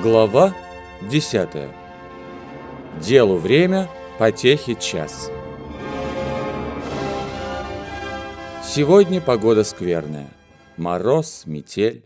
Глава 10. Делу время, потехи час. Сегодня погода скверная. Мороз, метель.